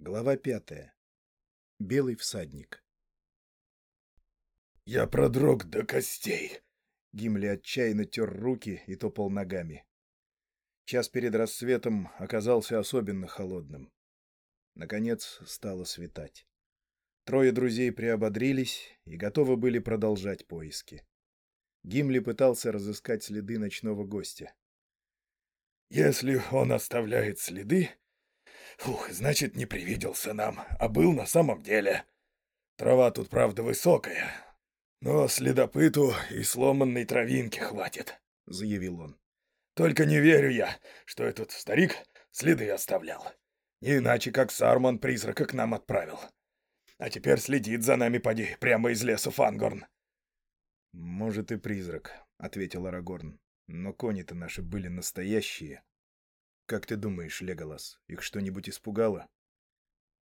Глава пятая. Белый всадник. «Я продрог до костей!» Гимли отчаянно тер руки и топал ногами. Час перед рассветом оказался особенно холодным. Наконец стало светать. Трое друзей приободрились и готовы были продолжать поиски. Гимли пытался разыскать следы ночного гостя. «Если он оставляет следы, Фух, значит, не привиделся нам, а был на самом деле. Трава тут, правда, высокая, но следопыту и сломанной травинки хватит, — заявил он. Только не верю я, что этот старик следы оставлял. Не иначе, как Сарман призрака к нам отправил. А теперь следит за нами, поди, прямо из леса Фангорн. — Может, и призрак, — ответил Арагорн. — Но кони-то наши были настоящие. «Как ты думаешь, Леголас, их что-нибудь испугало?»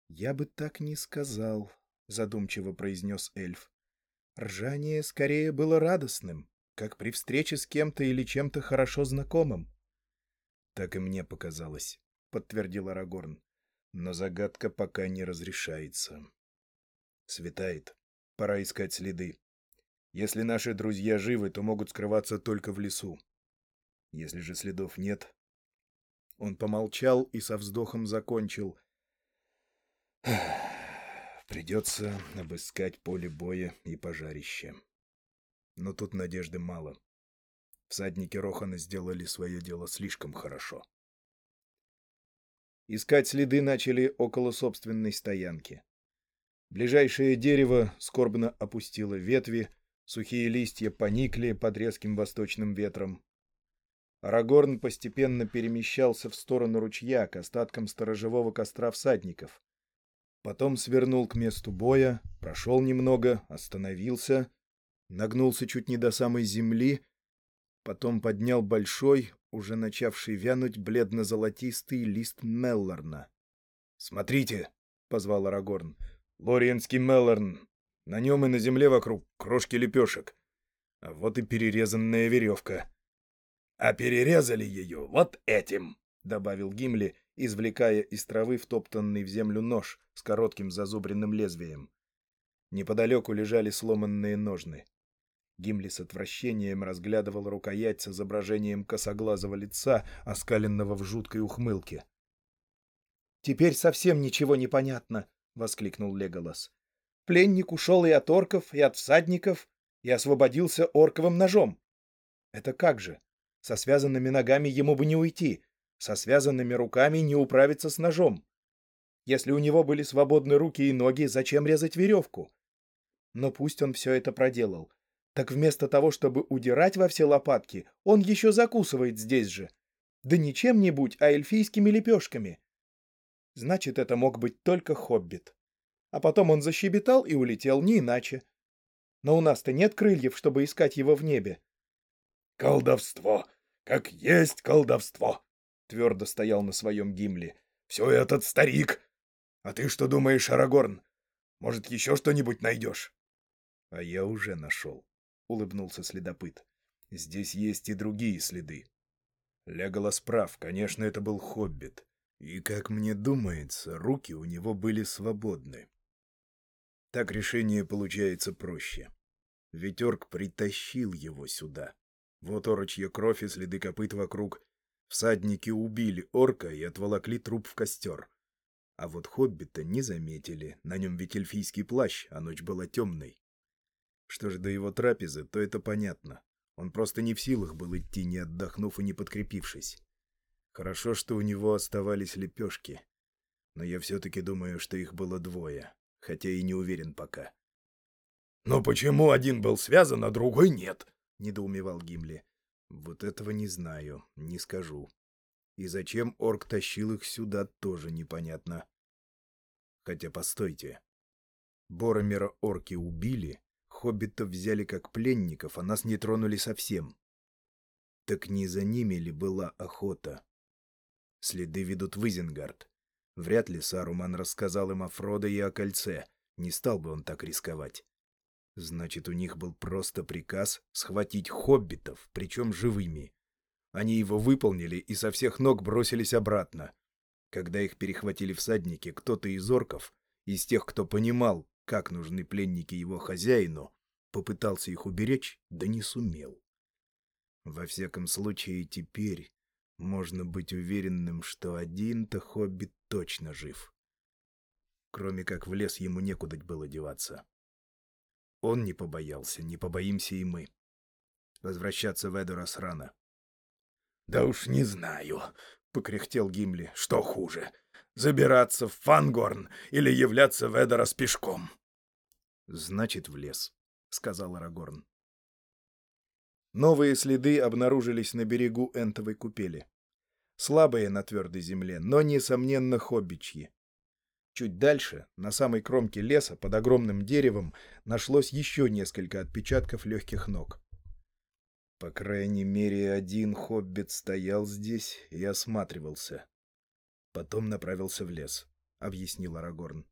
«Я бы так не сказал», — задумчиво произнес эльф. «Ржание скорее было радостным, как при встрече с кем-то или чем-то хорошо знакомым». «Так и мне показалось», — подтвердил Арагорн. «Но загадка пока не разрешается». «Светает. Пора искать следы. Если наши друзья живы, то могут скрываться только в лесу. Если же следов нет, он помолчал и со вздохом закончил. Придется обыскать поле боя и пожарище. Но тут надежды мало. Всадники Рохана сделали свое дело слишком хорошо. Искать следы начали около собственной стоянки. Ближайшее дерево скорбно опустило ветви, сухие листья поникли под резким восточным ветром. Арагорн постепенно перемещался в сторону ручья к остаткам сторожевого костра всадников. Потом свернул к месту боя, прошел немного, остановился, нагнулся чуть не до самой земли, потом поднял большой, уже начавший вянуть бледно-золотистый лист Меллорна. «Смотрите!» — позвал Арагорн. «Лориенский Меллорн! На нем и на земле вокруг крошки лепешек. А вот и перерезанная веревка». «А перерезали ее вот этим», — добавил Гимли, извлекая из травы втоптанный в землю нож с коротким зазубренным лезвием. Неподалеку лежали сломанные ножны. Гимли с отвращением разглядывал рукоять с изображением косоглазого лица, оскаленного в жуткой ухмылке. «Теперь совсем ничего не понятно», — воскликнул Леголас. «Пленник ушел и от орков, и от всадников, и освободился орковым ножом. Это как же? Со связанными ногами ему бы не уйти, со связанными руками не управиться с ножом. Если у него были свободны руки и ноги, зачем резать веревку? Но пусть он все это проделал. Так вместо того, чтобы удирать во все лопатки, он еще закусывает здесь же. Да не чем-нибудь, а эльфийскими лепешками. Значит, это мог быть только хоббит. А потом он защебетал и улетел, не иначе. Но у нас-то нет крыльев, чтобы искать его в небе. «Колдовство! Как есть колдовство!» — твердо стоял на своем Гимли. «Все этот старик! А ты что думаешь, Арагорн? Может, еще что-нибудь найдешь?» «А я уже нашел», — улыбнулся следопыт. «Здесь есть и другие следы. Леголас прав, конечно, это был хоббит. И, как мне думается, руки у него были свободны. Так решение получается проще. Ведь орк притащил его сюда. Вот орочья кровь и следы копыт вокруг. Всадники убили орка и отволокли труп в костер. А вот хоббита не заметили, на нем ведь эльфийский плащ, а ночь была темной. Что же до его трапезы, то это понятно. Он просто не в силах был идти, не отдохнув и не подкрепившись. Хорошо, что у него оставались лепешки. Но я все-таки думаю, что их было двое, хотя и не уверен пока. «Но почему один был связан, а другой нет?» — недоумевал Гимли. «Вот этого не знаю, не скажу. И зачем орк тащил их сюда, тоже непонятно. Хотя, постойте. Боромера орки убили, хоббитов взяли как пленников, а нас не тронули совсем. Так не за ними ли была охота? Следы ведут в Изенгард. Вряд ли Саруман рассказал им о Фродо и о кольце. Не стал бы он так рисковать. Значит, у них был просто приказ схватить хоббитов, причем живыми. Они его выполнили и со всех ног бросились обратно. Когда их перехватили всадники, кто-то из орков, из тех, кто понимал, как нужны пленники его хозяину, попытался их уберечь, да не сумел. Во всяком случае, теперь можно быть уверенным, что один-то хоббит точно жив. Кроме как в лес ему некуда было деваться. Он не побоялся, не побоимся и мы. Возвращаться в Эдорас рано. — Да уж не знаю, — покряхтел Гимли, — что хуже, забираться в Фангорн или являться в Эдорас пешком. — Значит, в лес, — сказал Арагорн. Новые следы обнаружились на берегу Энтовой купели. Слабые на твердой земле, но, несомненно, хоббичьи. Чуть дальше, на самой кромке леса, под огромным деревом, нашлось еще несколько отпечатков легких ног. По крайней мере, один хоббит стоял здесь и осматривался. Потом направился в лес, — объяснил Арагорн.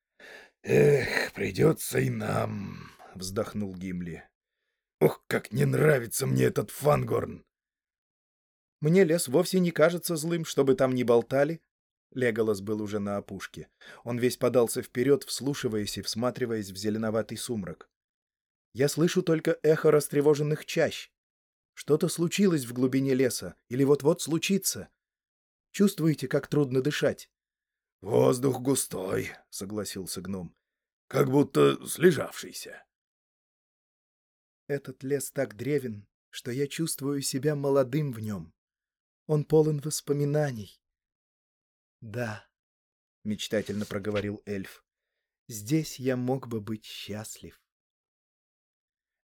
— Эх, придется и нам, — вздохнул Гимли. — Ох, как не нравится мне этот Фангорн! — Мне лес вовсе не кажется злым, чтобы там не болтали, Леголас был уже на опушке. Он весь подался вперед, вслушиваясь и всматриваясь в зеленоватый сумрак. «Я слышу только эхо растревоженных чащ. Что-то случилось в глубине леса, или вот-вот случится. Чувствуете, как трудно дышать?» «Воздух густой», — согласился гном. «Как будто слежавшийся». «Этот лес так древен, что я чувствую себя молодым в нем. Он полон воспоминаний. «Да», — мечтательно проговорил эльф, — «здесь я мог бы быть счастлив».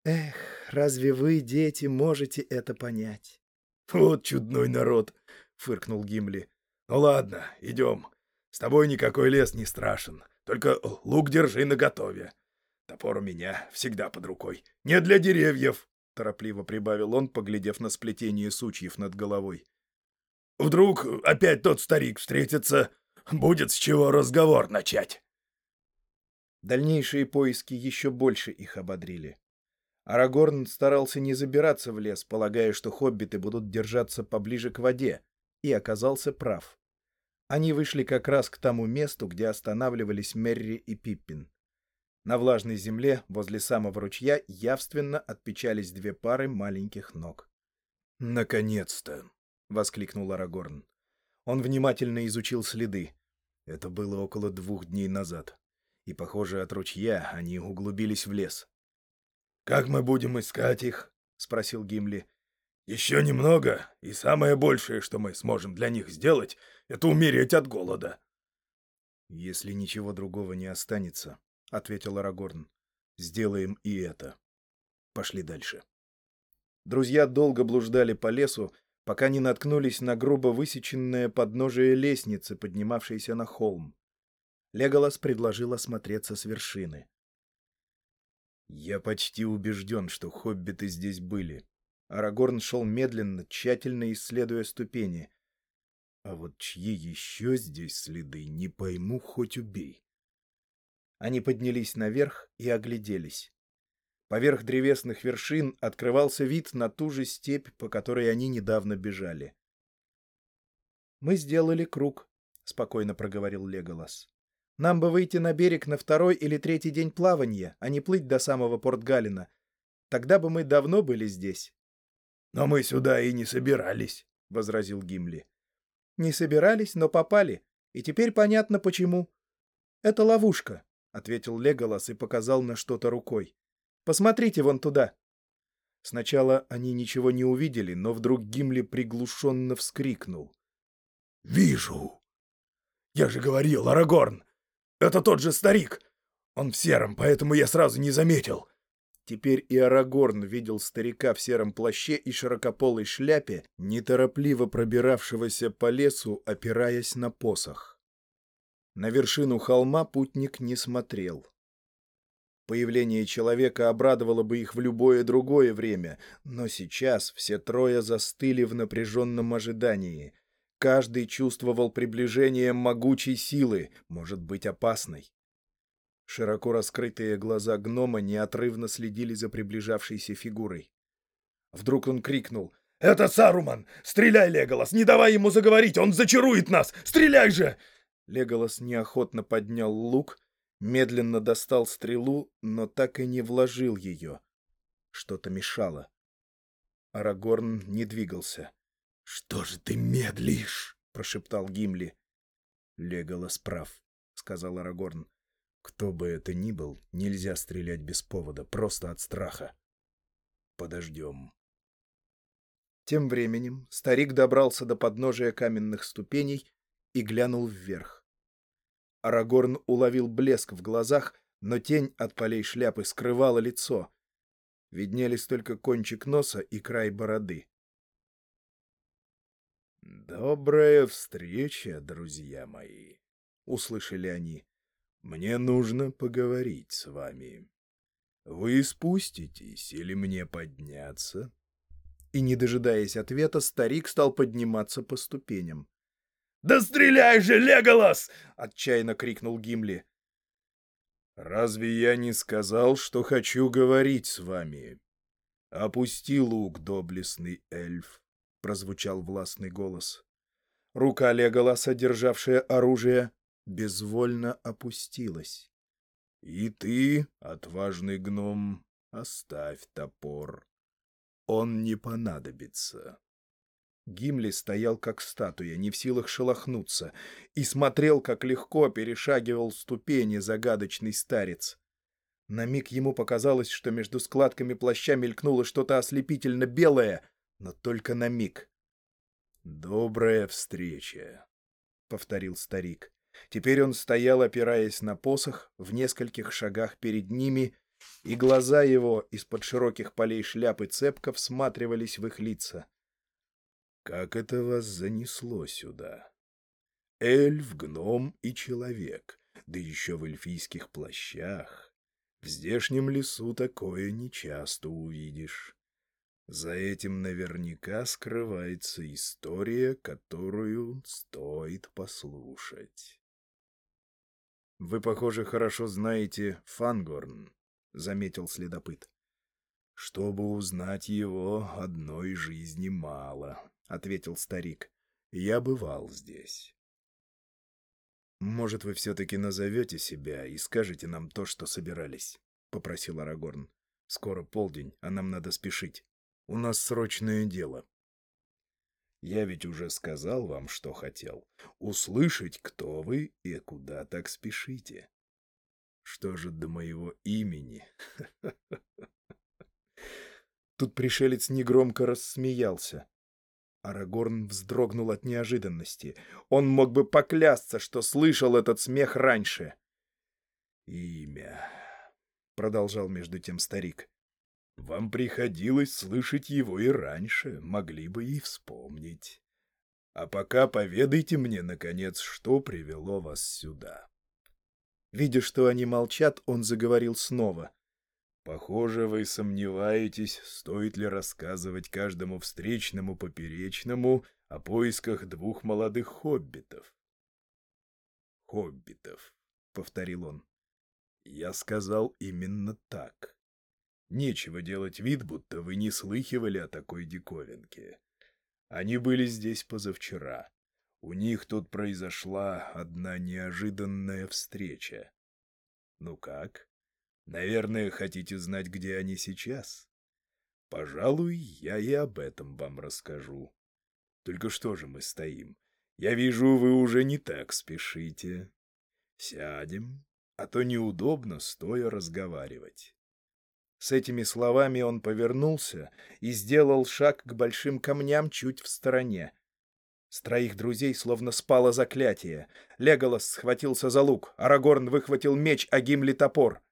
«Эх, разве вы, дети, можете это понять?» «Вот чудной народ!» — фыркнул Гимли. «Ну ладно, идем. С тобой никакой лес не страшен. Только лук держи наготове. Топор у меня всегда под рукой. Не для деревьев!» — торопливо прибавил он, поглядев на сплетение сучьев над головой. Вдруг опять тот старик встретится, будет с чего разговор начать. Дальнейшие поиски еще больше их ободрили. Арагорн старался не забираться в лес, полагая, что хоббиты будут держаться поближе к воде, и оказался прав. Они вышли как раз к тому месту, где останавливались Мерри и Пиппин. На влажной земле, возле самого ручья, явственно отпечались две пары маленьких ног. «Наконец-то!» — воскликнул Арагорн. Он внимательно изучил следы. Это было около двух дней назад. И, похоже, от ручья они углубились в лес. «Как мы будем искать их?» — спросил Гимли. «Еще немного, и самое большее, что мы сможем для них сделать, это умереть от голода». «Если ничего другого не останется», — ответил Арагорн, — «сделаем и это. Пошли дальше». Друзья долго блуждали по лесу, пока не наткнулись на грубо высеченное подножие лестницы, поднимавшейся на холм. Леголас предложил осмотреться с вершины. «Я почти убежден, что хоббиты здесь были». Арагорн шел медленно, тщательно исследуя ступени. «А вот чьи еще здесь следы, не пойму, хоть убей». Они поднялись наверх и огляделись. Поверх древесных вершин открывался вид на ту же степь, по которой они недавно бежали. «Мы сделали круг», — спокойно проговорил Леголас. «Нам бы выйти на берег на второй или третий день плавания, а не плыть до самого Порт-Галина. Тогда бы мы давно были здесь». «Но мы сюда и не собирались», — возразил Гимли. «Не собирались, но попали. И теперь понятно, почему». «Это ловушка», — ответил Леголас и показал на что-то рукой. Посмотрите вон туда!» Сначала они ничего не увидели, но вдруг Гимли приглушенно вскрикнул. «Вижу! Я же говорил, Арагорн! Это тот же старик! Он в сером, поэтому я сразу не заметил!» Теперь и Арагорн видел старика в сером плаще и широкополой шляпе, неторопливо пробиравшегося по лесу, опираясь на посох. На вершину холма путник не смотрел. Появление человека обрадовало бы их в любое другое время, но сейчас все трое застыли в напряженном ожидании. Каждый чувствовал приближение могучей силы, может быть опасной. Широко раскрытые глаза гнома неотрывно следили за приближавшейся фигурой. Вдруг он крикнул Это Саруман! Стреляй, Леголас! Не давай ему заговорить! Он зачарует нас! Стреляй же!» Леголас неохотно поднял лук, медленно достал стрелу, но так и не вложил ее. Что-то мешало. Арагорн не двигался. «Что же ты медлишь?» — прошептал Гимли. «Леголас прав», — сказал Арагорн. «Кто бы это ни был, нельзя стрелять без повода, просто от страха. Подождем». Тем временем старик добрался до подножия каменных ступеней и глянул вверх. Арагорн уловил блеск в глазах, но тень от полей шляпы скрывала лицо. Виднелись только кончик носа и край бороды. «Добрая встреча, друзья мои!» — услышали они. «Мне нужно поговорить с вами. Вы спуститесь или мне подняться?» И, не дожидаясь ответа, старик стал подниматься по ступеням. «Да стреляй же, Леголас!» — отчаянно крикнул Гимли. «Разве я не сказал, что хочу говорить с вами? Опусти лук, доблестный эльф!» — прозвучал властный голос. Рука Леголаса, державшая оружие, безвольно опустилась. «И ты, отважный гном, оставь топор. Он не понадобится». Гимли стоял как статуя, не в силах шелохнуться, и смотрел, как легко перешагивал ступени загадочный старец. На миг ему показалось, что между складками плаща мелькнуло что-то ослепительно белое, но только на миг. «Добрая встреча», — повторил старик. Теперь он стоял, опираясь на посох, в нескольких шагах перед ними, и глаза его из-под широких полей шляпы цепко всматривались в их лица. Как это вас занесло сюда? Эльф, гном и человек, да еще в эльфийских плащах. В здешнем лесу такое нечасто увидишь. За этим наверняка скрывается история, которую стоит послушать. — Вы, похоже, хорошо знаете Фангорн, — заметил следопыт. — Чтобы узнать его, одной жизни мало, — ответил старик. — Я бывал здесь. — Может, вы все-таки назовете себя и скажете нам то, что собирались? — попросил Арагорн. — Скоро полдень, а нам надо спешить. У нас срочное дело. Я ведь уже сказал вам, что хотел. Услышать, кто вы и куда так спешите. Что же до моего имени? Тут пришелец негромко рассмеялся. Арагорн вздрогнул от неожиданности. Он мог бы поклясться, что слышал этот смех раньше. «Имя», — продолжал между тем старик. «Вам приходилось слышать его и раньше, могли бы и вспомнить. А пока поведайте мне, наконец, что привело вас сюда». Видя, что они молчат, он заговорил снова. Похоже, вы сомневаетесь, стоит ли рассказывать каждому встречному поперечному о поисках двух молодых хоббитов. «Хоббитов», — повторил он. «Я сказал именно так. Нечего делать вид, будто вы не слыхивали о такой диковинке. Они были здесь позавчера. У них тут произошла одна неожиданная встреча. Ну как?» Наверное, хотите знать, где они сейчас? Пожалуй, я и об этом вам расскажу. Только что же мы стоим? Я вижу, вы уже не так спешите. Сядем, а то неудобно стоя разговаривать. С этими словами он повернулся и сделал шаг к большим камням чуть в стороне. С троих друзей словно спало заклятие. Леголас схватился за лук, Арагорн выхватил меч, а Гимли — топор.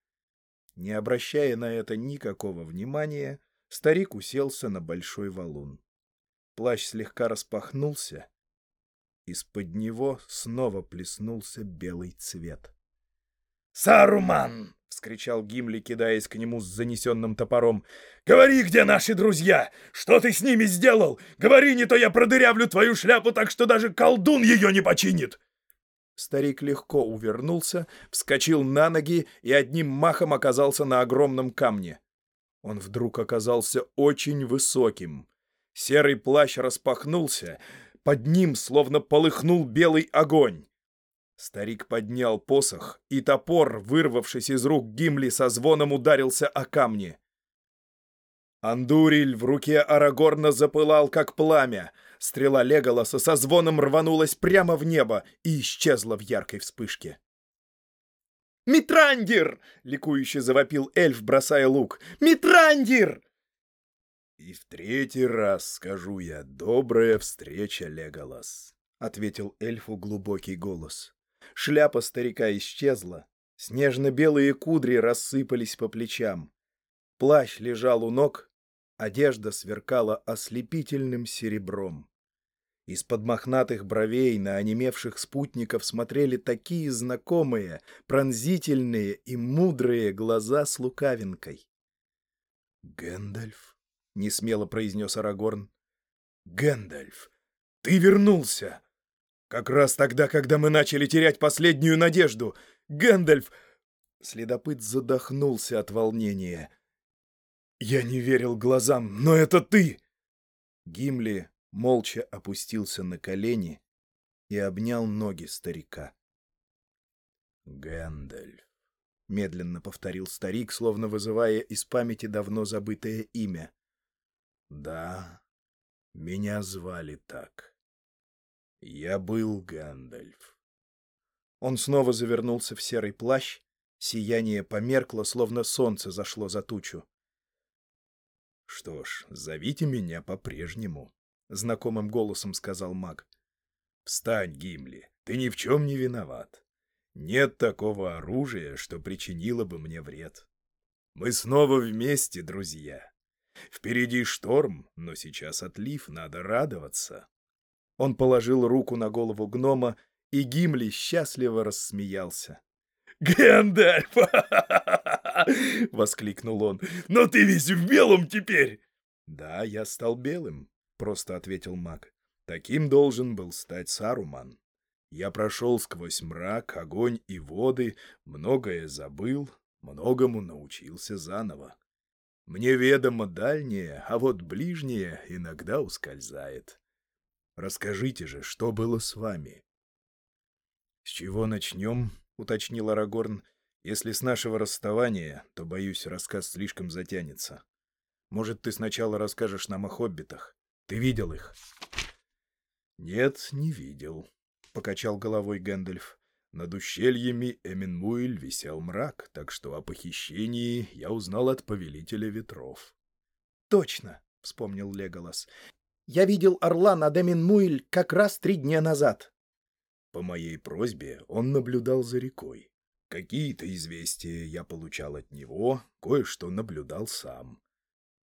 Не обращая на это никакого внимания, старик уселся на большой валун. Плащ слегка распахнулся. Из-под него снова плеснулся белый цвет. «Саруман!» — вскричал Гимли, кидаясь к нему с занесенным топором. «Говори, где наши друзья! Что ты с ними сделал? Говори, не то я продырявлю твою шляпу так, что даже колдун ее не починит!» Старик легко увернулся, вскочил на ноги и одним махом оказался на огромном камне. Он вдруг оказался очень высоким. Серый плащ распахнулся, под ним словно полыхнул белый огонь. Старик поднял посох, и топор, вырвавшись из рук Гимли, со звоном ударился о камни. Андуриль в руке Арагорна запылал, как пламя. Стрела Леголаса со звоном рванулась прямо в небо и исчезла в яркой вспышке. «Митрандир!» — ликующе завопил эльф, бросая лук. «Митрандир!» «И в третий раз скажу я, добрая встреча, Леголас», — ответил эльфу глубокий голос. Шляпа старика исчезла. Снежно-белые кудри рассыпались по плечам. Плащ лежал у ног, одежда сверкала ослепительным серебром. Из-под мохнатых бровей на онемевших спутников смотрели такие знакомые, пронзительные и мудрые глаза с лукавинкой. «Гэндальф?» — несмело произнес Арагорн. «Гэндальф, ты вернулся! Как раз тогда, когда мы начали терять последнюю надежду! Гэндальф!» Следопыт задохнулся от волнения. «Я не верил глазам, но это ты!» Гимли молча опустился на колени и обнял ноги старика. «Гэндальф», — медленно повторил старик, словно вызывая из памяти давно забытое имя. «Да, меня звали так. Я был Гэндальф». Он снова завернулся в серый плащ, сияние померкло, словно солнце зашло за тучу. «Что ж, зовите меня по-прежнему», — знакомым голосом сказал маг. «Встань, Гимли, ты ни в чем не виноват. Нет такого оружия, что причинило бы мне вред. Мы снова вместе, друзья. Впереди шторм, но сейчас отлив, надо радоваться». Он положил руку на голову гнома, и Гимли счастливо рассмеялся. «Гэндальф!» — воскликнул он. «Но ты весь в белом теперь!» «Да, я стал белым», — просто ответил маг. «Таким должен был стать Саруман. Я прошел сквозь мрак, огонь и воды, многое забыл, многому научился заново. Мне ведомо дальнее, а вот ближнее иногда ускользает. Расскажите же, что было с вами?» «С чего начнем?» — уточнил Арагорн. Если с нашего расставания, то, боюсь, рассказ слишком затянется. Может, ты сначала расскажешь нам о хоббитах? Ты видел их?» «Нет, не видел», — покачал головой Гэндальф. «Над ущельями Эминмуэль висел мрак, так что о похищении я узнал от Повелителя Ветров». «Точно», — вспомнил Леголас. «Я видел орла над Эминмуэль как раз три дня назад». По моей просьбе он наблюдал за рекой. Какие-то известия я получал от него, кое-что наблюдал сам.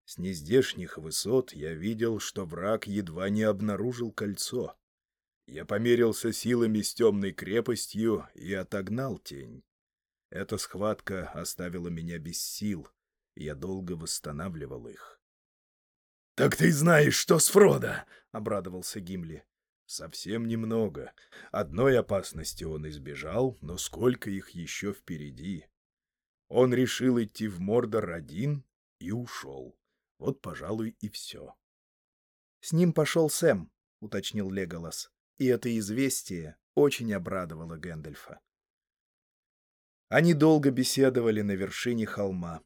С нездешних высот я видел, что враг едва не обнаружил кольцо. Я померился силами с темной крепостью и отогнал тень. Эта схватка оставила меня без сил, я долго восстанавливал их. — Так ты знаешь, что с Фродо? — обрадовался Гимли. Совсем немного. Одной опасности он избежал, но сколько их еще впереди. Он решил идти в Мордор один и ушел. Вот, пожалуй, и все. — С ним пошел Сэм, — уточнил Леголас, и это известие очень обрадовало Гэндальфа. Они долго беседовали на вершине холма.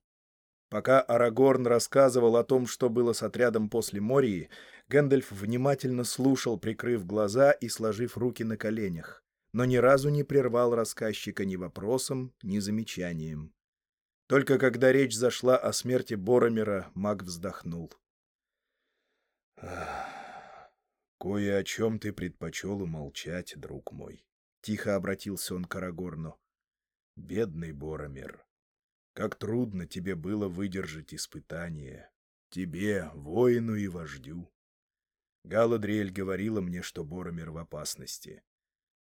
Пока Арагорн рассказывал о том, что было с отрядом после Мории, Гэндальф внимательно слушал, прикрыв глаза и сложив руки на коленях, но ни разу не прервал рассказчика ни вопросом, ни замечанием. Только когда речь зашла о смерти Боромера, маг вздохнул. «Кое о чем ты предпочел умолчать, друг мой», — тихо обратился он к Арагорну. «Бедный Боромер, как трудно тебе было выдержать испытание. Тебе, воину и вождю. Галадриэль говорила мне, что Боромер в опасности.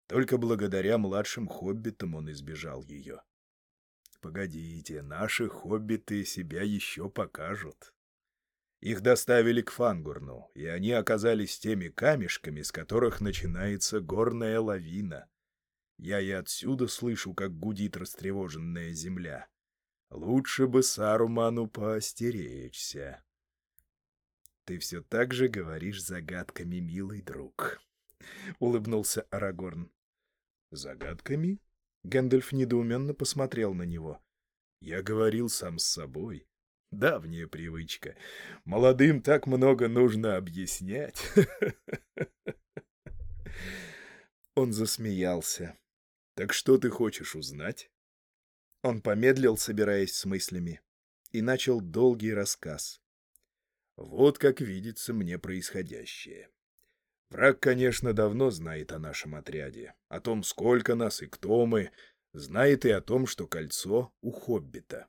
Только благодаря младшим хоббитам он избежал ее. Погодите, наши хоббиты себя еще покажут. Их доставили к Фангурну, и они оказались теми камешками, с которых начинается горная лавина. Я и отсюда слышу, как гудит растревоженная земля. Лучше бы Саруману поостеречься. Ты все так же говоришь загадками, милый друг. — улыбнулся Арагорн. «Загадками?» Гэндальф недоуменно посмотрел на него. «Я говорил сам с собой. Давняя привычка. Молодым так много нужно объяснять». Он засмеялся. «Так что ты хочешь узнать?» Он помедлил, собираясь с мыслями, и начал долгий рассказ. «Вот как видится мне происходящее. Враг, конечно, давно знает о нашем отряде, о том, сколько нас и кто мы, знает и о том, что кольцо у Хоббита.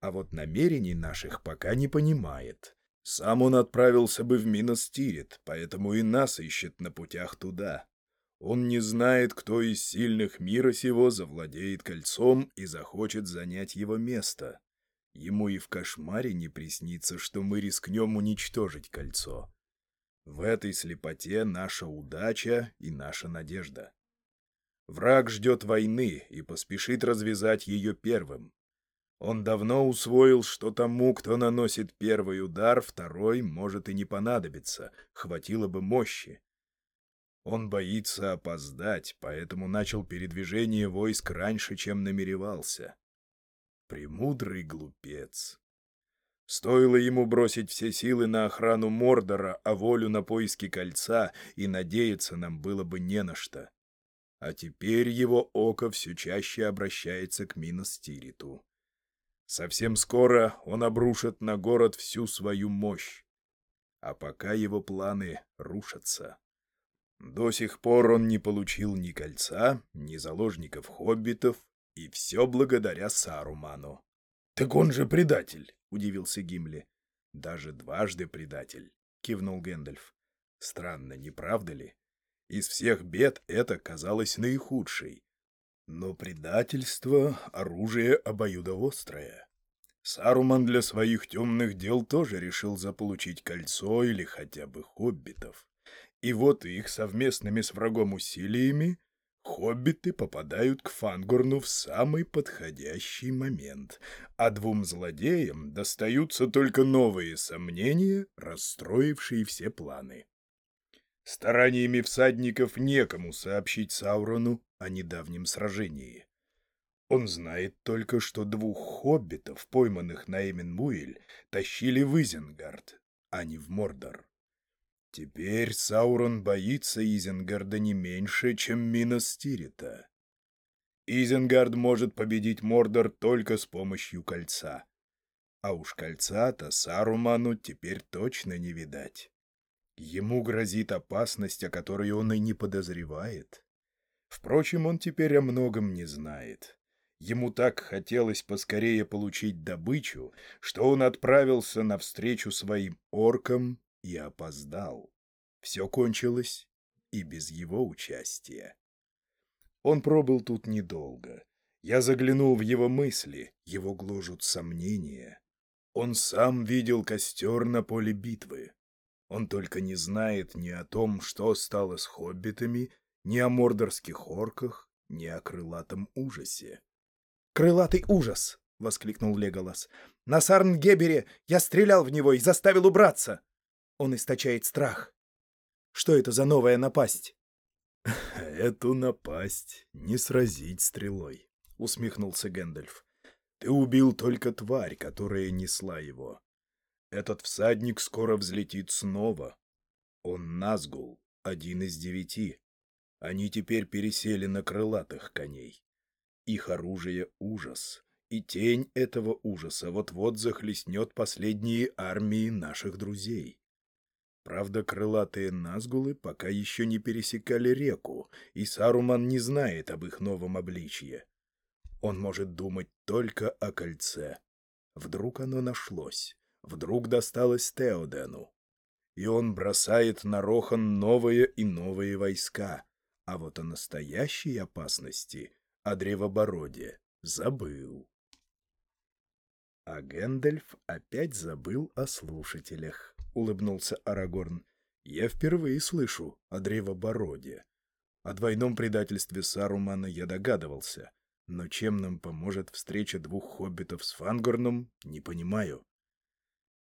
А вот намерений наших пока не понимает. Сам он отправился бы в Минос Тирит, поэтому и нас ищет на путях туда. Он не знает, кто из сильных мира сего завладеет кольцом и захочет занять его место. Ему и в кошмаре не приснится, что мы рискнем уничтожить кольцо. В этой слепоте наша удача и наша надежда. Враг ждет войны и поспешит развязать ее первым. Он давно усвоил, что тому, кто наносит первый удар, второй может и не понадобиться, хватило бы мощи. Он боится опоздать, поэтому начал передвижение войск раньше, чем намеревался. Премудрый глупец. Стоило ему бросить все силы на охрану Мордора, а волю на поиски кольца, и надеяться нам было бы не на что. А теперь его око все чаще обращается к Миностириту. Совсем скоро он обрушит на город всю свою мощь. А пока его планы рушатся. До сих пор он не получил ни кольца, ни заложников-хоббитов, и все благодаря Саруману. «Так он же предатель!» — удивился Гимли. «Даже дважды предатель», — кивнул Гэндальф. «Странно, не правда ли? Из всех бед это казалось наихудшей. Но предательство — оружие обоюдоострое. Саруман для своих темных дел тоже решил заполучить кольцо или хотя бы хоббитов. И вот их совместными с врагом усилиями Хоббиты попадают к Фангорну в самый подходящий момент, а двум злодеям достаются только новые сомнения, расстроившие все планы. Стараниями всадников некому сообщить Саурону о недавнем сражении. Он знает только, что двух хоббитов, пойманных на Эмен тащили в Изенгард, а не в Мордор. Теперь Саурон боится Изенгарда не меньше, чем Минос Тирита. Изенгард может победить Мордор только с помощью кольца. А уж кольца-то Саруману теперь точно не видать. Ему грозит опасность, о которой он и не подозревает. Впрочем, он теперь о многом не знает. Ему так хотелось поскорее получить добычу, что он отправился навстречу своим оркам и опоздал. Все кончилось и без его участия. Он пробыл тут недолго. Я заглянул в его мысли, его гложут сомнения. Он сам видел костер на поле битвы. Он только не знает ни о том, что стало с хоббитами, ни о мордорских орках, ни о крылатом ужасе. «Крылатый ужас!» — воскликнул Леголас. «На Сарнгебере я стрелял в него и заставил убраться!» Он источает страх. Что это за новая напасть? — Эту напасть не сразить стрелой, — усмехнулся Гэндальф. — Ты убил только тварь, которая несла его. Этот всадник скоро взлетит снова. Он Назгул, один из девяти. Они теперь пересели на крылатых коней. Их оружие — ужас, и тень этого ужаса вот-вот захлестнет последние армии наших друзей. Правда, крылатые Назгулы пока еще не пересекали реку, и Саруман не знает об их новом обличье. Он может думать только о кольце. Вдруг оно нашлось, вдруг досталось Теодену. И он бросает на Рохан новые и новые войска, а вот о настоящей опасности, о древобороде, забыл. А Гэндальф опять забыл о слушателях. — улыбнулся Арагорн. «Я впервые слышу о древобороде. О двойном предательстве Сарумана я догадывался, но чем нам поможет встреча двух хоббитов с Фангорном, не понимаю».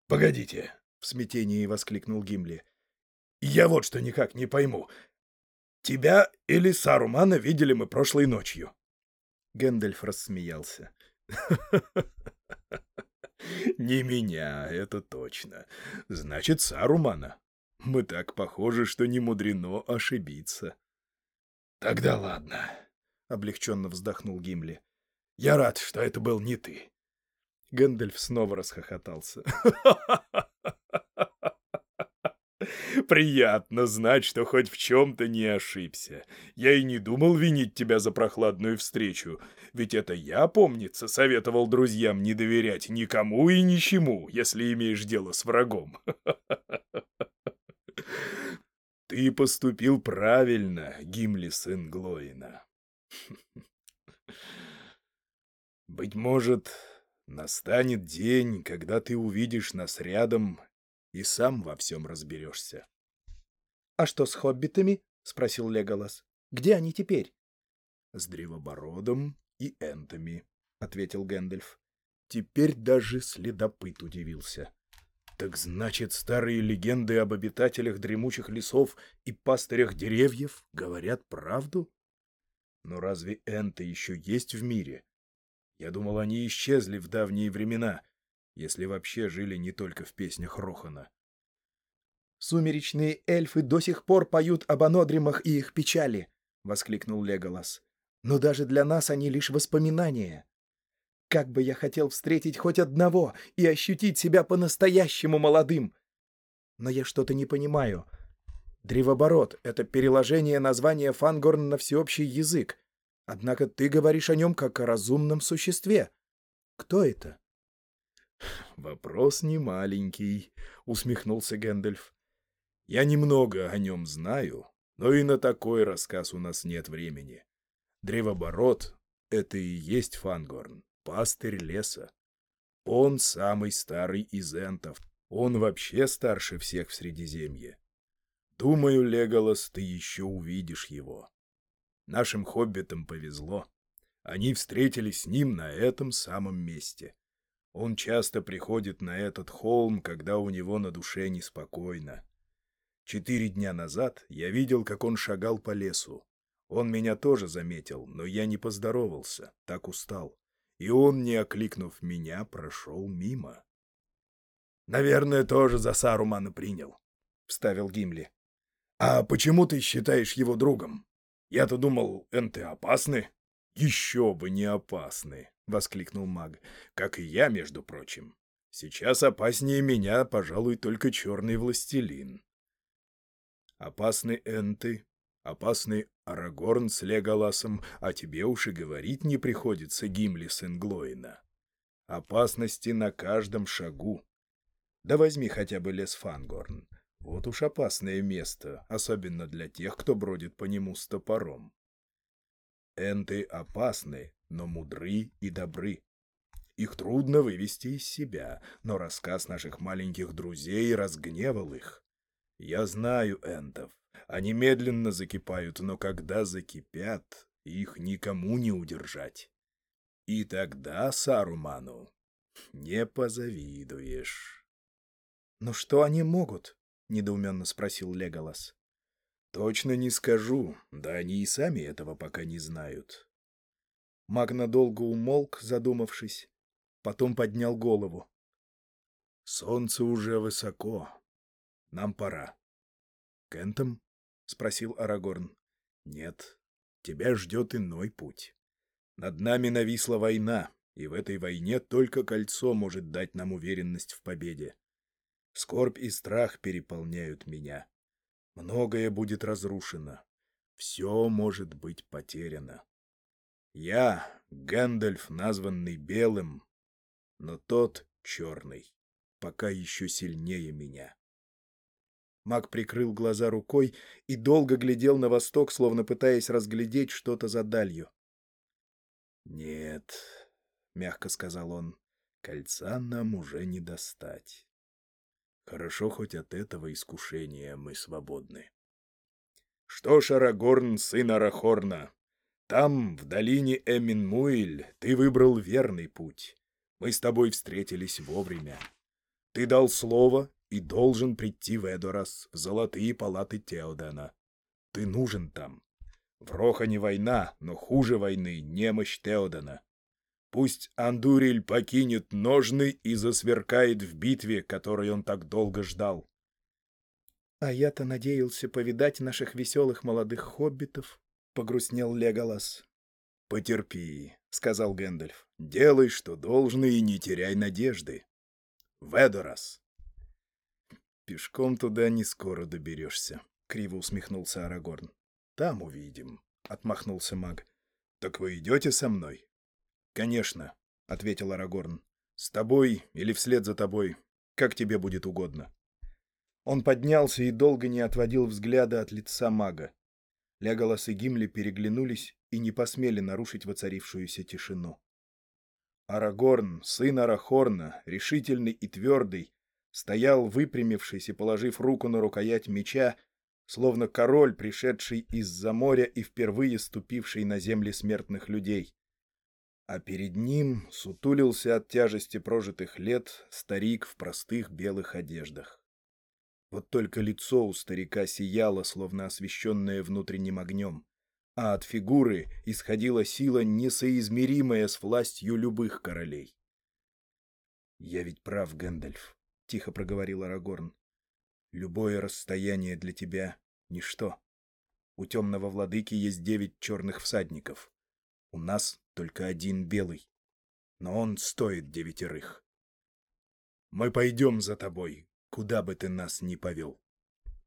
«Погодите», — в смятении воскликнул Гимли. «Я вот что никак не пойму. Тебя или Сарумана видели мы прошлой ночью?» Гэндальф рассмеялся. «Не меня, это точно. Значит, Сарумана. Мы так похожи, что не мудрено ошибиться». «Тогда ладно», — облегченно вздохнул Гимли. «Я рад, что это был не ты». Гэндальф снова расхохотался. Приятно знать, что хоть в чем-то не ошибся. Я и не думал винить тебя за прохладную встречу, ведь это я, помнится, советовал друзьям не доверять никому и ничему, если имеешь дело с врагом. Ты поступил правильно, Гимли, сын Глоина. Быть может, настанет день, когда ты увидишь нас рядом и сам во всем разберешься. — А что с хоббитами? — спросил Леголас. — Где они теперь? — С древобородом и энтами, — ответил Гэндальф. Теперь даже следопыт удивился. Так значит, старые легенды об обитателях дремучих лесов и пастырях деревьев говорят правду? Но разве энты еще есть в мире? Я думал, они исчезли в давние времена, если вообще жили не только в песнях Рохана. «Сумеречные эльфы до сих пор поют об анодримах и их печали!» — воскликнул Леголас. «Но даже для нас они лишь воспоминания. Как бы я хотел встретить хоть одного и ощутить себя по-настоящему молодым! Но я что-то не понимаю. Древоборот — это переложение названия Фангорн на всеобщий язык. Однако ты говоришь о нем как о разумном существе. Кто это?» «Вопрос не маленький», — усмехнулся Гэндальф. «Я немного о нем знаю, но и на такой рассказ у нас нет времени. Древоборот — это и есть Фангорн, пастырь леса. Он самый старый из энтов, он вообще старше всех в Средиземье. Думаю, Леголас, ты еще увидишь его. Нашим хоббитам повезло. Они встретились с ним на этом самом месте. Он часто приходит на этот холм, когда у него на душе неспокойно. Четыре дня назад я видел, как он шагал по лесу. Он меня тоже заметил, но я не поздоровался, так устал. И он, не окликнув меня, прошел мимо. — Наверное, тоже за Сарумана принял, — вставил Гимли. — А почему ты считаешь его другом? Я-то думал, энты опасны. — Еще бы не опасны, — воскликнул маг. — Как и я, между прочим. Сейчас опаснее меня, пожалуй, только черный властелин. Опасны энты, опасный Арагорн с Леголасом, а тебе уж и говорить не приходится, Гимли, сын Глоина. Опасности на каждом шагу. Да возьми хотя бы лес Фангорн. Вот уж опасное место, особенно для тех, кто бродит по нему с топором. Энты опасны, но мудры и добры. Их трудно вывести из себя, но рассказ наших маленьких друзей разгневал их. Я знаю энтов. Они медленно закипают, но когда закипят, их никому не удержать. И тогда Саруману не позавидуешь. — Но что они могут? — недоуменно спросил Леголас. — Точно не скажу, да они и сами этого пока не знают. Маг надолго умолк, задумавшись, потом поднял голову. — Солнце уже высоко. Нам пора. — Кентом? — спросил Арагорн. — Нет, тебя ждет иной путь. Над нами нависла война, и в этой войне только кольцо может дать нам уверенность в победе. Скорбь и страх переполняют меня. Многое будет разрушено. Все может быть потеряно. Я, Гэндальф, названный Белым, но тот черный, пока еще сильнее меня. Маг прикрыл глаза рукой и долго глядел на восток, словно пытаясь разглядеть что-то за далью. «Нет», — мягко сказал он, — «кольца нам уже не достать. Хорошо, хоть от этого искушения мы свободны». «Что ж, Арагорн, сын Арахорна, там, в долине Эмин-Муиль, ты выбрал верный путь. Мы с тобой встретились вовремя. Ты дал слово, и должен прийти в Эдорас, в золотые палаты Теодена. Ты нужен там. В Рохане война, но хуже войны — немощь Теодена. Пусть Андуриль покинет ножны и засверкает в битве, которой он так долго ждал. — А я-то надеялся повидать наших веселых молодых хоббитов, — погрустнел Леголас. — Потерпи, — сказал Гэндальф. — Делай, что должно, и не теряй надежды. Ведорас. Пешком туда не скоро доберешься, — криво усмехнулся Арагорн. — Там увидим, — отмахнулся маг. — Так вы идете со мной? — Конечно, — ответил Арагорн. — С тобой или вслед за тобой, как тебе будет угодно. Он поднялся и долго не отводил взгляда от лица мага. Леголас и Гимли переглянулись и не посмели нарушить воцарившуюся тишину. Арагорн, сын Арахорна, решительный и твердый, стоял, выпрямившись и положив руку на рукоять меча, словно король, пришедший из-за моря и впервые ступивший на земли смертных людей. А перед ним сутулился от тяжести прожитых лет старик в простых белых одеждах. Вот только лицо у старика сияло, словно освещенное внутренним огнем, а от фигуры исходила сила, несоизмеримая с властью любых королей. «Я ведь прав, Гэндальф», — тихо проговорил Арагорн. «Любое расстояние для тебя — ничто. У темного владыки есть девять черных всадников. У нас только один белый. Но он стоит девятерых. Мы пойдем за тобой, куда бы ты нас ни повел.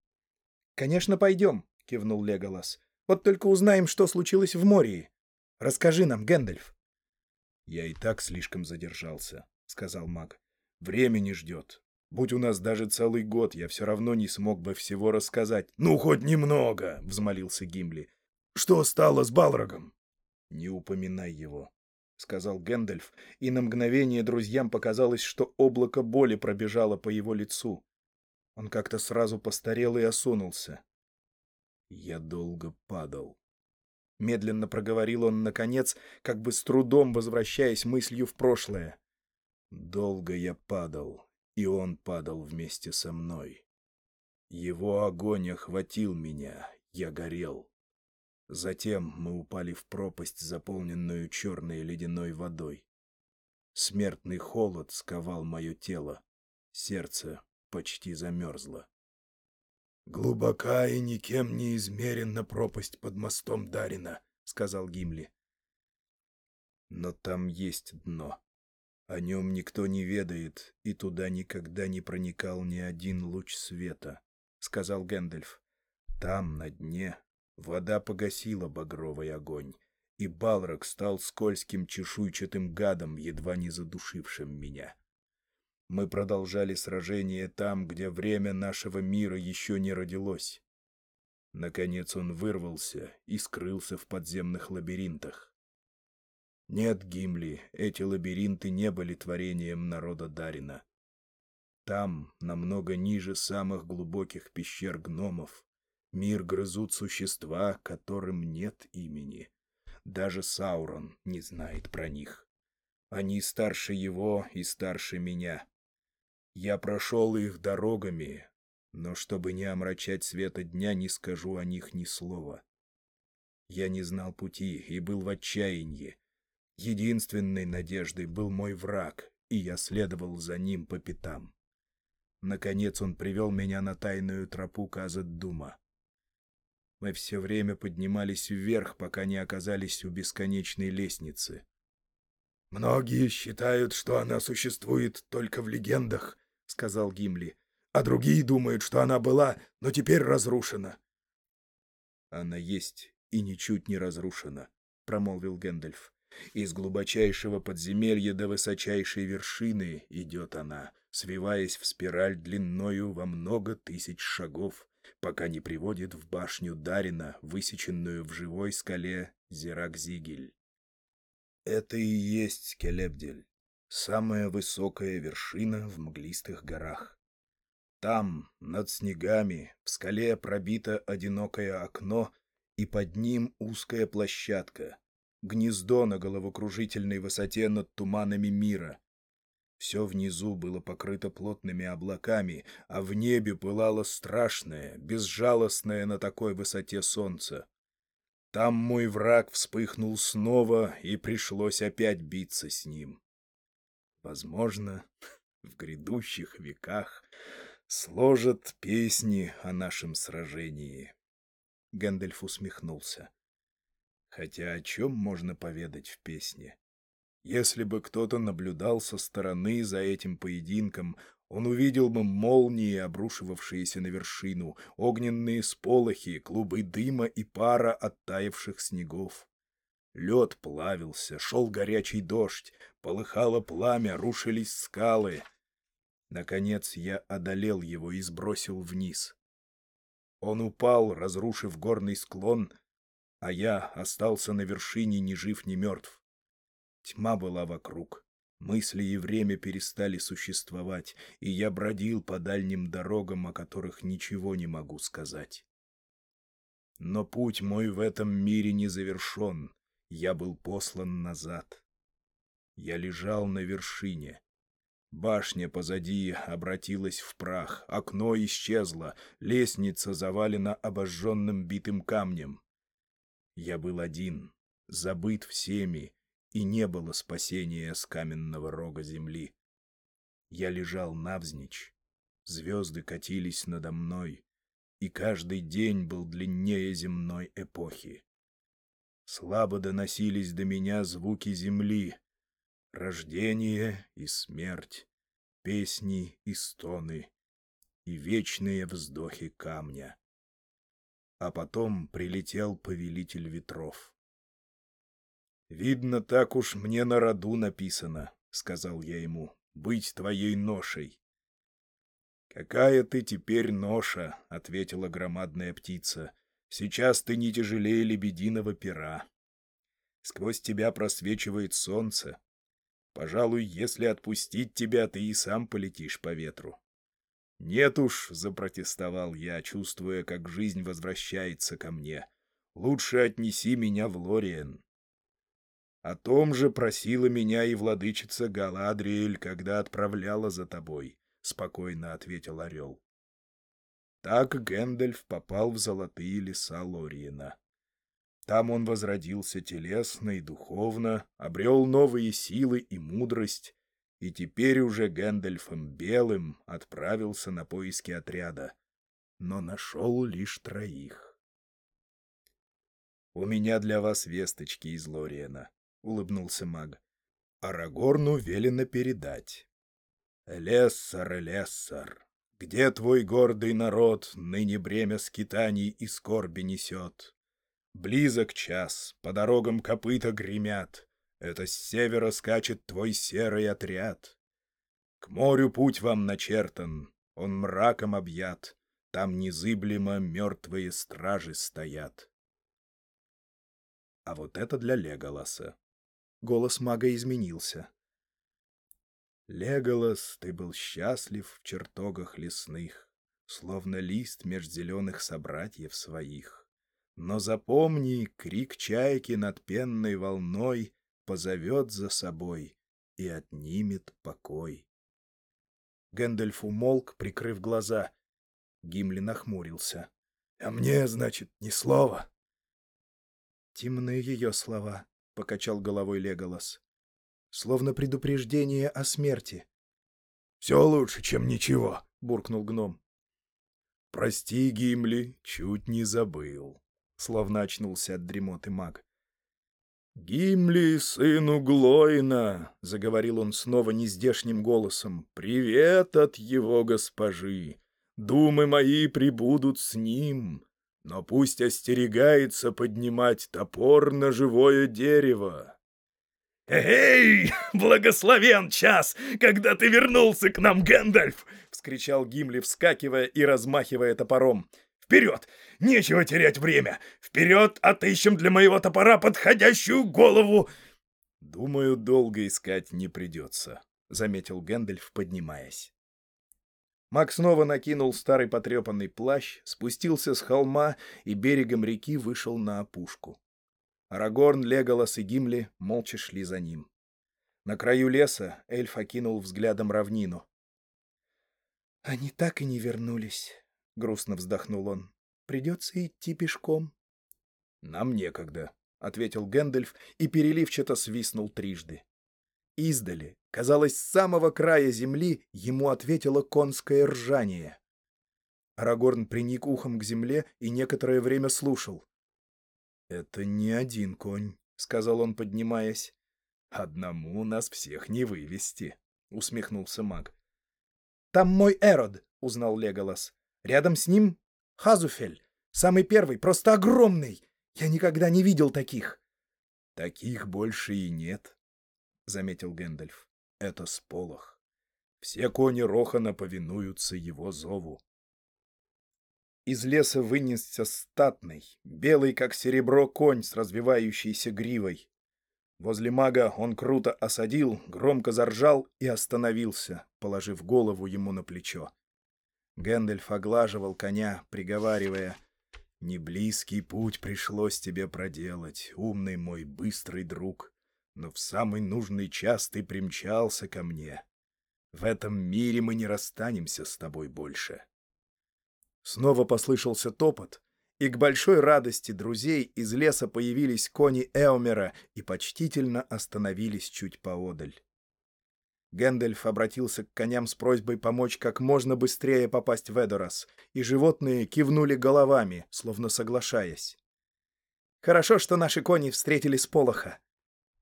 — Конечно, пойдем, — кивнул Леголас. — Вот только узнаем, что случилось в Мории. Расскажи нам, Гэндальф. — Я и так слишком задержался, — сказал маг. — Время не ждет. Будь у нас даже целый год, я все равно не смог бы всего рассказать. — Ну, хоть немного, — взмолился Гимли. — Что стало с Балрогом? — Не упоминай его, — сказал Гэндальф, и на мгновение друзьям показалось, что облако боли пробежало по его лицу. Он как-то сразу постарел и осунулся. «Я долго падал». Медленно проговорил он, наконец, как бы с трудом возвращаясь мыслью в прошлое. «Долго я падал, и он падал вместе со мной. Его огонь охватил меня, я горел. Затем мы упали в пропасть, заполненную черной ледяной водой. Смертный холод сковал мое тело. Сердце почти замерзло. «Глубока и никем не измерена пропасть под мостом Дарина», — сказал Гимли. «Но там есть дно. О нем никто не ведает, и туда никогда не проникал ни один луч света», — сказал Гэндальф. «Там, на дне, Вода погасила багровый огонь, и Балрак стал скользким чешуйчатым гадом, едва не задушившим меня. Мы продолжали сражение там, где время нашего мира еще не родилось. Наконец он вырвался и скрылся в подземных лабиринтах. Нет, Гимли, эти лабиринты не были творением народа Дарина. Там, намного ниже самых глубоких пещер гномов, Мир грызут существа, которым нет имени. Даже Саурон не знает про них. Они старше его и старше меня. Я прошел их дорогами, но чтобы не омрачать света дня, не скажу о них ни слова. Я не знал пути и был в отчаянии. Единственной надеждой был мой враг, и я следовал за ним по пятам. Наконец он привел меня на тайную тропу Казаддума. Мы все время поднимались вверх, пока не оказались у бесконечной лестницы. «Многие считают, что она существует только в легендах», — сказал Гимли, «а другие думают, что она была, но теперь разрушена». «Она есть и ничуть не разрушена», — промолвил Гэндальф. «Из глубочайшего подземелья до высочайшей вершины идет она, свиваясь в спираль длинною во много тысяч шагов пока не приводит в башню Дарина, высеченную в живой скале Зирак-Зигель. Это и есть Келебдель, самая высокая вершина в мглистых горах. Там, над снегами, в скале пробито одинокое окно, и под ним узкая площадка, гнездо на головокружительной высоте над туманами мира. Все внизу было покрыто плотными облаками, а в небе пылало страшное, безжалостное на такой высоте солнце. Там мой враг вспыхнул снова, и пришлось опять биться с ним. Возможно, в грядущих веках сложат песни о нашем сражении. Гэндальф усмехнулся. Хотя о чем можно поведать в песне? Если бы кто-то наблюдал со стороны за этим поединком, он увидел бы молнии, обрушивавшиеся на вершину, огненные сполохи, клубы дыма и пара оттаивших снегов. Лед плавился, шел горячий дождь, полыхало пламя, рушились скалы. Наконец я одолел его и сбросил вниз. Он упал, разрушив горный склон, а я остался на вершине ни жив, ни мертв. Тьма была вокруг. Мысли и время перестали существовать, и я бродил по дальним дорогам, о которых ничего не могу сказать. Но путь мой в этом мире не завершен, я был послан назад. Я лежал на вершине. Башня позади обратилась в прах, окно исчезло, лестница завалена обожженным битым камнем. Я был один, забыт всеми, и не было спасения с каменного рога земли. Я лежал навзничь, звезды катились надо мной, и каждый день был длиннее земной эпохи. Слабо доносились до меня звуки земли, рождение и смерть, песни и стоны, и вечные вздохи камня. А потом прилетел повелитель ветров. «Видно, так уж мне на роду написано», — сказал я ему, — «быть твоей ношей». «Какая ты теперь ноша», — ответила громадная птица. «Сейчас ты не тяжелее лебединого пера. Сквозь тебя просвечивает солнце. Пожалуй, если отпустить тебя, ты и сам полетишь по ветру». «Нет уж», — запротестовал я, чувствуя, как жизнь возвращается ко мне. «Лучше отнеси меня в Лориен». О том же просила меня и владычица Галадриэль, когда отправляла за тобой, — спокойно ответил орел. Так Гэндальф попал в золотые леса Лориена. Там он возродился телесно и духовно, обрел новые силы и мудрость, и теперь уже Гэндальфом Белым отправился на поиски отряда, но нашел лишь троих. «У меня для вас весточки из Лориена», — улыбнулся маг. Арагорну велено передать. «Лессар, Лессар, где твой гордый народ ныне бремя скитаний и скорби несет? Близок час, по дорогам копыта гремят, это с севера скачет твой серый отряд. К морю путь вам начертан, он мраком объят, там незыблемо мертвые стражи стоят. А вот это для Леголаса. Голос мага изменился. «Леголас, ты был счастлив в чертогах лесных, Словно лист меж зеленых собратьев своих. Но запомни, крик чайки над пенной волной Позовет за собой и отнимет покой». Гэндальф умолк, прикрыв глаза. Гимли нахмурился. «А мне, значит, ни слова?» Темны ее слова покачал головой Леголас. Словно предупреждение о смерти. «Все лучше, чем ничего», — буркнул гном. «Прости, Гимли, чуть не забыл», — словно очнулся от дремоты маг. «Гимли, сыну Глойна», — заговорил он снова нездешним голосом, — «привет от его госпожи. Думы мои прибудут с ним но пусть остерегается поднимать топор на живое дерево. «Эй, благословен час, когда ты вернулся к нам, Гэндальф!» — вскричал Гимли, вскакивая и размахивая топором. «Вперед! Нечего терять время! Вперед отыщем для моего топора подходящую голову!» «Думаю, долго искать не придется», — заметил Гэндальф, поднимаясь. Мак снова накинул старый потрепанный плащ, спустился с холма и берегом реки вышел на опушку. Арагорн, Леголас и Гимли молча шли за ним. На краю леса эльф окинул взглядом равнину. «Они так и не вернулись», — грустно вздохнул он. «Придется идти пешком». «Нам некогда», — ответил Гэндальф и переливчато свистнул трижды. Издали, казалось, с самого края земли ему ответило конское ржание. Арагорн приник ухом к земле и некоторое время слушал. «Это не один конь», — сказал он, поднимаясь. «Одному нас всех не вывести», — усмехнулся маг. «Там мой Эрод», — узнал Леголас. «Рядом с ним Хазуфель, самый первый, просто огромный. Я никогда не видел таких». «Таких больше и нет», — заметил Гэндальф. «Это сполох. Все кони Рохана повинуются его зову». Из леса вынесся статный, белый как серебро конь с развевающейся гривой. Возле мага он круто осадил, громко заржал и остановился, положив голову ему на плечо. Гэндальф оглаживал коня, приговаривая «Не близкий путь пришлось тебе проделать, умный мой быстрый друг, но в самый нужный час ты примчался ко мне. В этом мире мы не расстанемся с тобой больше». Снова послышался топот, и к большой радости друзей из леса появились кони Эомера и почтительно остановились чуть поодаль. Гэндальф обратился к коням с просьбой помочь как можно быстрее попасть в Эдорас, и животные кивнули головами, словно соглашаясь. «Хорошо, что наши кони встретили Сполоха».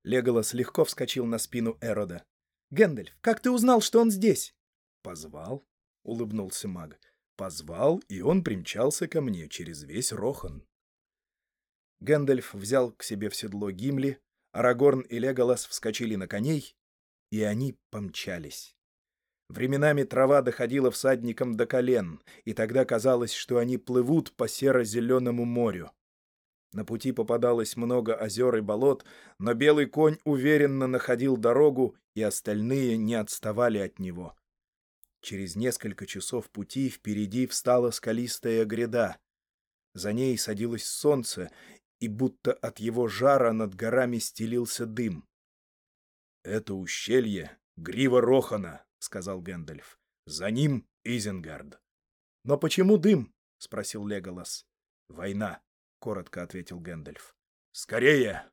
Леголас легко вскочил на спину Арода. «Гэндальф, как ты узнал, что он здесь?» «Позвал», — улыбнулся маг. Позвал, и он примчался ко мне через весь Рохан. Гэндальф взял к себе в седло Гимли, Арагорн и Леголас вскочили на коней, и они помчались. Временами трава доходила всадникам до колен, и тогда казалось, что они плывут по серо-зеленому морю. На пути попадалось много озер и болот, но белый конь уверенно находил дорогу, и остальные не отставали от него. Через несколько часов пути впереди встала скалистая гряда. За ней садилось солнце, и будто от его жара над горами стелился дым. — Это ущелье — грива Рохана, — сказал Гэндальф. — За ним Изенгард. — Но почему дым? — спросил Леголас. — Война, — коротко ответил Гэндальф. — Скорее!